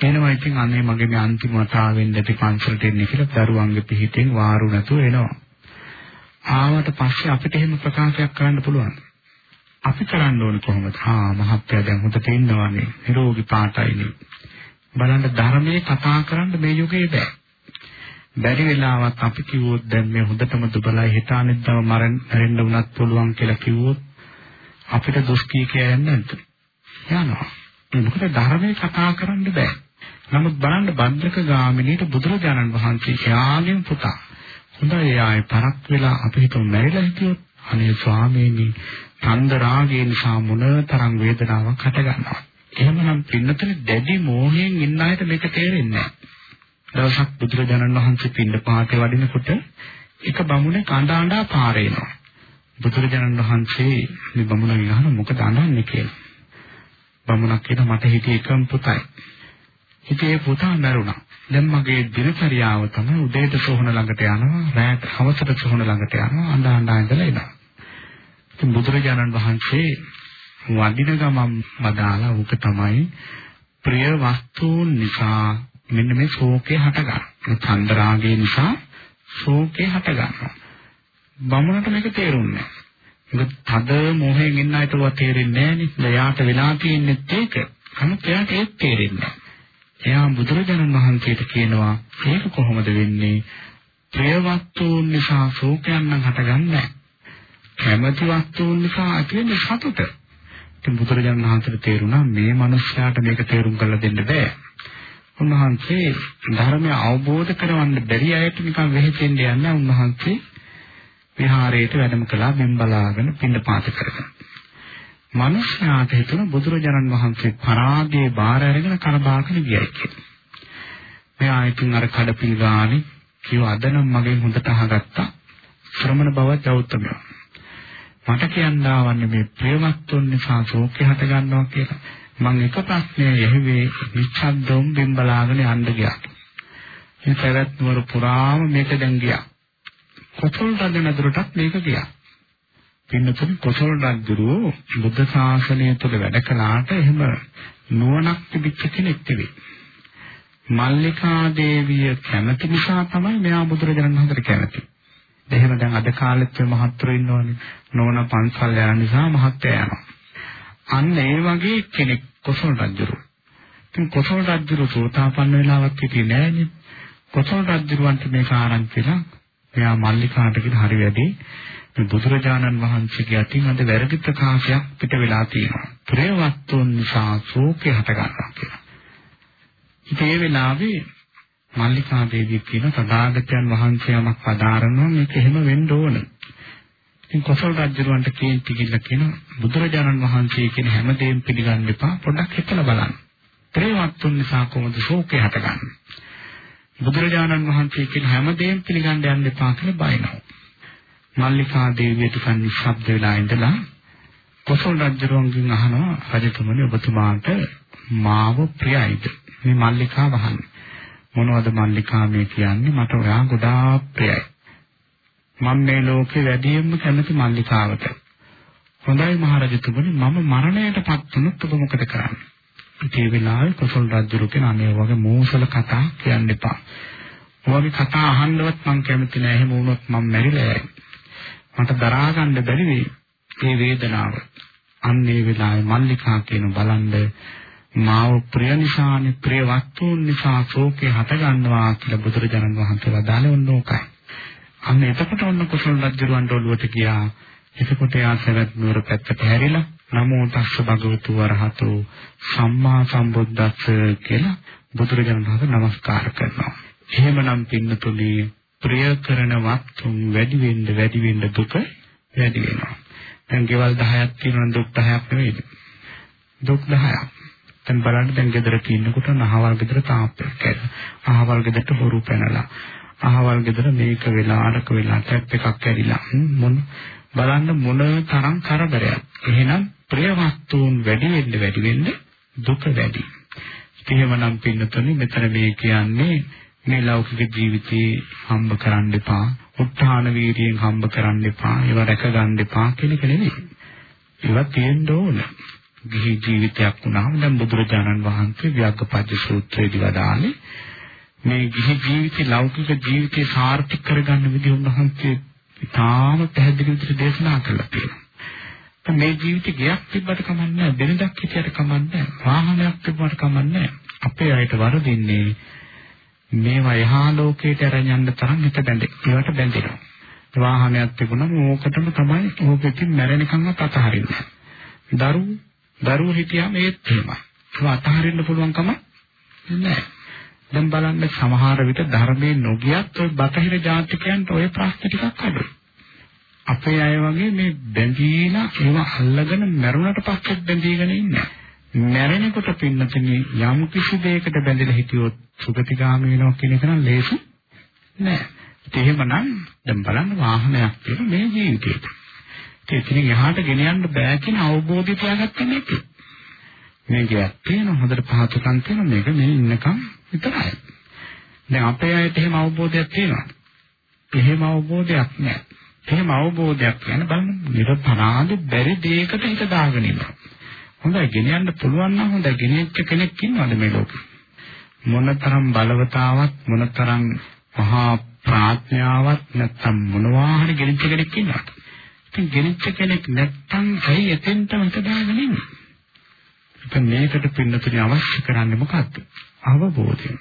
එනවා ඉතින් අනේ මගේ මේ අන්තිම වතාවෙන් නැති පන්සලට එන්නේ කියලා දරුවන්ගේ පිහිටෙන් වාරු නැතුව එනවා. ආවට පස්සේ අපිට එහෙම ප්‍රකාශයක් කරන්න පුළුවන්. අපි කරන්න ඕනේ කොහොමද? ආ මහත්තයා දැන් හොඳට ඉන්නවානේ. නිරෝගී පාටයිනේ. බලන්න ධර්මයේ කතා කරන්න මේ යුගයේ බෑ. බැරි වෙලාවත් අපි කිව්වොත් දැන් මේ හොඳටම දුබලයි හිත අනිද්දාම මරෙන්න වුණත් පුළුවන් කියලා කිව්වොත් අපිට දොස් කී කියන්නේ නැද්ද? යනවා. මොකද ධර්මයේ කතා කරන්න බෑ. නමුත් බලන්න බද්දක ගාමිනීට බුදුරජාණන් වහන්සේ යාගෙන් පුතා. හොඳයි ආයේ පරක් වෙලා අපි හිතමු මැරිලා හිටියොත් අනේ ස්වාමීනි ඡන්ද රාගය නිසා මොනතරම් වේදනාවක් හට ගන්නවා. එහෙමනම් පින්නතේ දැඩි මෝහයෙන් ඉන්න අයට මේක තේරෙන්නේ නැහැ. දවසක් බුදුරජාණන් වහන්සේ පින්නපාතේ වඩිනකොට එක බමුණේ කඳ අඬා පාරේනවා. බුදුරජාණන් වහන්සේ මේ බමුණගෙන් අහන මොකද අඬන්නේ කියලා. බමුණක් කියන මට හිතේ එකම පුතයි. හිතේ පුතා මැරුණා. දැන් මගේ දිනචරියාව තමයි උදේට සෝහන ළඟට යනවා, රාත්‍ර හවසට සෝහන ළඟට යනවා, අඬ අඬ ඉඳලා එනවා. ඉතින් බුදුරජාණන් වහන්සේ වඩින ගමන් වදාලා උක තමයි ප්‍රිය වස්තුන් නිසා මෙන්න මේ ශෝකේ හටගන්නවා. මේ චන්දරාගය නිසා ශෝකේ හටගන්නවා. බමුණට මේක තේරුන්නේ නැහැ. ඒක තද මොහෙන් ඉන්න අයට වා තේරෙන්නේ නැහැ නේ. එයාට වෙලා තියෙන්නේ ඒක. නමුත් එයාට ඒක තේරෙන්නේ නැහැ. එයා බුදුරජාණන් වහන්සේට කියනවා ඒක කොහොමද වෙන්නේ? ප්‍රියවත්තුන් නිසා ශෝකයන් නම් හටගන්නේ නැහැ. කැමැති වස්තුන් නිසා ඇති වෙන සතුට. ඉතින් බුදුරජාණන් වහන්සේට තේරුණා මේ මිනිස්යාට මේක තේරුම් කරලා දෙන්න බෑ. උන්වහන්සේ ධර්මය අවබෝධ කරවන්න බැරි අයට නිකන් වෙහෙසෙන්න යන්නේ උන්වහන්සේ විහාරයට වැඩම කළා මෙන් බලාගෙන පින්නපාත කරගෙන. මිනිස්යාට හිතුණ බුදුරජාණන් වහන්සේ පරාදයේ බාර අරගෙන කරබාගෙන ගියයි කියලා. මෙයා ඉතින් අර කඩපිල් ගානේ කිව්ව අද නම් මගෙන් හොඳට අහගත්තා ශ්‍රමණ බව චෞත්තමය. මට කියන්න ආවන්නේ මේ ප්‍රේමත්තුන් නිසා ශෝකේ හට ගන්නවා කියලා. මම එක ප්‍රශ්නය යහිවේ නිච්ඡද්දොම් බිම්බලාගෙන යන්න ගියා. මේ පැවැත් නුවර පුරාම මේක දැන් ගියා. කොසල් රජන දුරටත් මේක ගියා. පින්නතුන් කොසල් රජුරෝ බුද්ධ ශාසනය තුළ වැඩ කළාට එහෙම නුවණක් තිබිච්ච කෙනෙක් නෙවෙයි. මල්ලිකා දේවිය කැමති නිසා තමයි මෙයා බුදුරජාණන් වහන්සේට කැමති. එහෙම දැන් අද කාලෙත් මහත්තුරු ඉන්නවනේ. නෝන පන්සල් යන නිසා මහත්ය යනවා. අන්න ඒ වගේ කෙනෙක් කොසල් රජුරු. ඉතින් කොසල් රජුරු සෝතාපන්න වෙලාවක් හිටියේ නෑනේ. කොසල් රජුරවන්ට මේක ආරංචිලා එයා මල්ලිකාට කියන හරි වැඩි මේ බුදුරජාණන් වහන්සේගේ අතින් අද වැරදි ප්‍රකාශයක් පිට වෙලා තියෙනවා. ප්‍රේවත්තුන් නිසා ශෝකේ හට ගන්නවා කියලා. ඉතින් ඒ වෙලාවේ මල්ලිකා දේවිය කියන සදාගතයන් වහන්සේ යමක් පදාරනවා මේක එහෙම වෙන්න ඕන. ඉතින් කොසල් රජුරවන්ට කේන්ති කිල්ල කියන බුදුරජාණන් වහන්සේ කියන හැමදේම පිළිගන්න එපා පොඩ්ඩක් හිතලා බලන්න. ප්‍රේමත්තුන් නිසා කොහොමද ශෝකේ හටගන්නේ? බුදුරජාණන් වහන්සේ කියන හැමදේම පිළිගන්න යන්න එපා කියලා බයිනවා. මල්ලිකා දේවියට කන් ශබ්ද වෙලා ඉඳලා කොසල් රජුරවන්ගෙන් අහනවා රජතුමනි ඔබතුමාට මාව ප්‍රියයිද? මේ මල්ලිකා වහන්නේ. මොනවද මල්ලිකා මේ කියන්නේ? මට ඔයා ගොඩාක් ප්‍රියයි. මම මේ ලෝකේ වැඩියෙන්ම කැමති මල්ලිකාවට. හොඳයි මහරජතුමනි මම මරණයටපත් වුණොත් ඔබ මොකද කරන්නේ? ඒ වෙලාවේ කොසල් රජුරු කියන අනේ වගේ මෝසල කතා කියන්න එපා. ඔයගේ කතා අහන්නවත් මම කැමති නෑ. එහෙම වුණොත් මම මැරිලා යයි. මට දරා ගන්න බැරි වෙයි. මේ වේදනාව. අන්න ඒ වෙලාවේ මල්ලිකා කියන බලන්න මාව ප්‍රිය නිසානේ ප්‍රිය වස්තුන් නිසා ශෝකේ හට ගන්නවා කියලා බුදුරජාණන් වහන්සේ වදාළේ ඔන්න ඕකයි. අන්න එතකොට ඔන්න කුසල රජුරවන්ට ඔළුවට ගියා. එතකොට යා සවැත් නුවර පැත්තට හැරිලා නමෝ තස්ස භගවතු වරහතෝ සම්මා සම්බුද්දස්ස කියලා බුදුරජාණන් වහන්සේ নমස්කාර කරනවා. එහෙමනම් පින්නතුනි ප්‍රිය කරන වස්තුන් වැඩි වෙන්න වැඩි වෙන්න දුක වැඩි වෙනවා. දැන් ගෙවල් 10ක් තියෙනවා දුක් 10ක් නෙවෙයිද? දුක් 10ක්. දැන් බලන්න දැන් ගෙදරක ඉන්නකොට නහවල් ගෙදර තාප්පයක් කැඩලා. අහවල් ගෙදරට හොරු පැනලා. අහවල් ගෙදර මේක වෙලා අරක වෙලා ටැප් එකක් කැඩිලා. මොන බලන්න මොන තරම් කරදරයක්. එහෙනම් ප්‍රිය වස්තුන් වැඩි වෙන්න වැඩි වෙන්න දුක වැඩි. එහෙමනම් පින්නතුනි මෙතන මේ කියන්නේ මේ ලෞකික ජීවිතේ හම්බ කරන්න එපා. උත්හාන වීර්යයෙන් හම්බ කරන්න එපා. ඒව රැක ගන්න එපා කියන එක නෙවෙයි. ඒවා තියෙන්න ඕන. ගිහි ජීවිතයක් වුණාම දැන් බුදුරජාණන් වහන්සේ ව්‍යාකපජ්ජ සූත්‍රයේදී වදාළේ මේ ගිහි ජීවිතේ ලෞකික ජීවිතේ සාර්ථක කරගන්න විදිහ උන්වහන්සේ ඉතාම පැහැදිලි විදිහට දේශනා කළා කියලා. මේ ජීවිතේ ගයක් තිබ්බට කමන්නේ දෙනදක් හිටියට කමන්නේ වාහනයක් තිබ්බට කමන්නේ අපේ අයට වරදින්නේ මේවා එහා ලෝකයට අරන් යන්න තරම් හිත බැඳේ. ඒවට බැඳෙනවා. වාහනයක් තිබුණම ඕකටම තමයි ඕකෙකින් මැරෙනකන්වත් අතහරින්නේ. දරුවෝ දරුවෝ හිටියාම ඒත් එහෙමයි. ඒක අතහරින්න පුළුවන්කම නැහැ. දැන් බලන්න සමහර විට ධර්මයේ නොගියත් ඔය බටහිර ජාතිකයන්ට ඔය ප්‍රශ්න ටිකක් අඩුයි. අපේ අය වගේ මේ බැඳීලා ඒව අල්ලගෙන මරුණට පස්සෙත් බැඳීගෙන ඉන්නේ. මැරෙනකොට පින්නතනේ යම් කිසි දෙයකට බැඳලා හිටියොත් සුගතිගාමී වෙනවා කියන එක නම් ලේසි නෑ. ඒ එහෙමනම් දැන් බලන්න වාහනයක් තියෙන මේ ජීවිතේට. ඒකෙන් එහාට ගෙන යන්න බෑ කියන අවබෝධය තියාගත්තම ඒක. මේ ගයක් තියෙන හොඳට පහතුකම් තියෙන මේක මේ ඉන්නකම් විතරයි. දැන් අපේ අයට එහෙම අවබෝධයක් තියෙනවා. එහෙම අවබෝධයක් නැහැ. එහෙම අවබෝධයක් ගැන බලන්න නිර්පනාද බැරි දෙයකට හිත දාගෙන ඉන්නවා. හොඳයි ගෙන යන්න පුළුවන් නම් හොඳයි ගෙනෙච්ච කෙනෙක් ඉන්නවද මේ ලෝකේ? මොනතරම් බලවතාවක් මොනතරම් මහා ප්‍රඥාවක් නැත්තම් මොනවා හරි ගෙනිච්ච කෙනෙක් ඉන්නවද? ඉතින් ගෙනිච්ච කෙනෙක් නැත්තම් ඇයි එතෙන්ටම හිත දාගෙන ඉන්නේ? ඉතින් මේකට පින්නතුනේ අවශ්‍ය කරන්නේ මොකක්ද? අවබෝධය.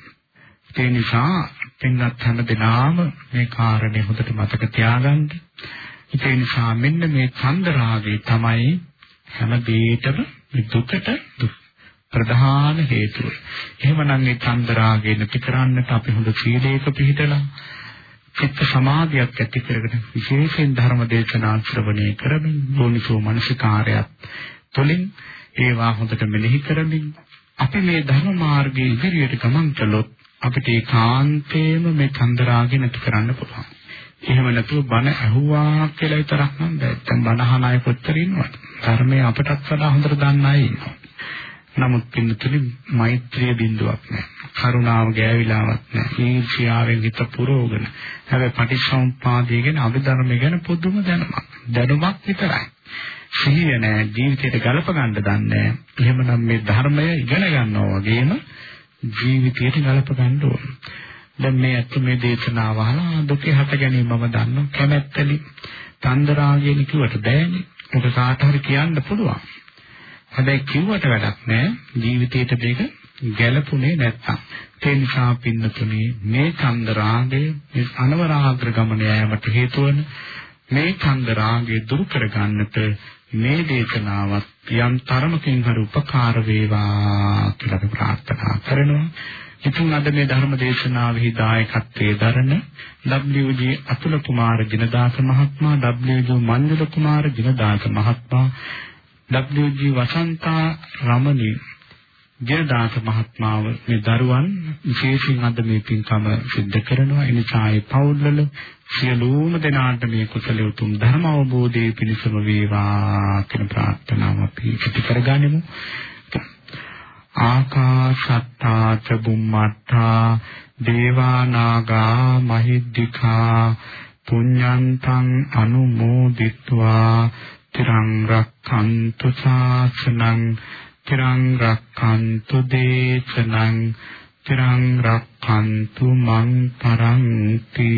ඒ නිසා පින්නත් හැම දිනාම මේ කාරණේ හොඳට මතක තියාගන්න. ඒ නිසා මෙන්න මේ චන්දරාගය තමයි හැම දෙයකටම දුකට ප්‍රධාන හේතුව. එහෙමනම් මේ චන්දරාගය නැති කරන්නට අපි හොඳ සීලයක පිළිදලා චිත්ත සමාධියක් ඇති කරගෙන විශේෂයෙන් ධර්ම දේශනා ශ්‍රවණය කරමින් යෝනිසෝ මනසිකාරයත් තුළින් ඒවා හොඳට මෙනෙහි කරමින් අපි මේ ධර්ම මාර්ගයේ ඉදිරියට ගමන් කළොත් අපිට ඒකාන්තයෙන්ම මේ චන්දරාගය නැති කරන්න පුළුවන්. එහෙම නැතුව බණ ඇහුවා කියලා විතරක් නම් බෑ. දැන් බණ අහන අය කොච්චර ඉන්නවද? ධර්මයේ අපටත් වඩා හොඳට දන්න අය ඉන්නවා. නමුත් පින්නතුනි මෛත්‍රිය බිඳුවක් නැහැ. කරුණාව ගෑවිලාවක් නැහැ. ඊර්ෂ්‍යාවෙන් හිත පුරවගෙන. හැබැයි පටිච්චසමුප්පාදය ගැන අභිධර්මය ගැන පොදුම දැනුමක්. දැනුමක් විතරයි. සිහිය නැහැ ජීවිතයට ගලප ගන්න දන්නේ එහෙමනම් මේ ධර්මය ඉගෙන ගන්නවා වගේම ජීවිතයට ගලප ගන්න ඕන. දැන් මේ අත් මේ දේශනාව අහලා දුකේ හට ගැනීම මම දන්නවා කැමැත්තලි තන්දරාගයෙන් කිව්වට බෑනේ. ඔබ කාට හරි කියන්න පුළුවන්. හැබැයි කිව්වට වැඩක් නෑ ජීවිතේට මේක ගැළපුණේ නැත්තම්. ඒ නිසා පින්නතුනේ මේ චන්දරාගය මේ අනවරාග්‍ර ගමන යෑමට හේතු වන මේ චන්දරාගය දුරු කරගන්නට මේ දේශනාවත් යම් තරමකින් හරි උපකාර වේවා කියලා අපි ප්‍රාර්ථනා කරනවා. ඉතින් අද මේ ධර්ම දේශනාවෙහි දායකත්වයේ දරන WG අතුල කුමාර ජිනදාස මහත්මයා WG මන්ජුල කුමාර ජිනදාස මහත්මයා WG වසන්තා රමණී ජයදාස මහත්මාව මේ දරුවන් විශේෂයෙන් අද මේ පින්කම සිද්ධ කරනවා. එනිසා ඒ පවුල්වල සියලුම දෙනාට මේ කුසල උතුම් ධර්ම අවබෝධයේ පිණසම වේවා කියන ප්‍රාර්ථනාව අපි ඇති කරගනිමු. ආකාශත්තා ච බුම්මත්තා දේවා නාග මහිද්దికා පුඤ්ඤන්තං අනුමෝදිත්වා තිරං රක්ඛන්තු ශාසනං තිරං රක්ඛන්තු දේශනං තිරං රක්ඛන්තු මං පරන්ති।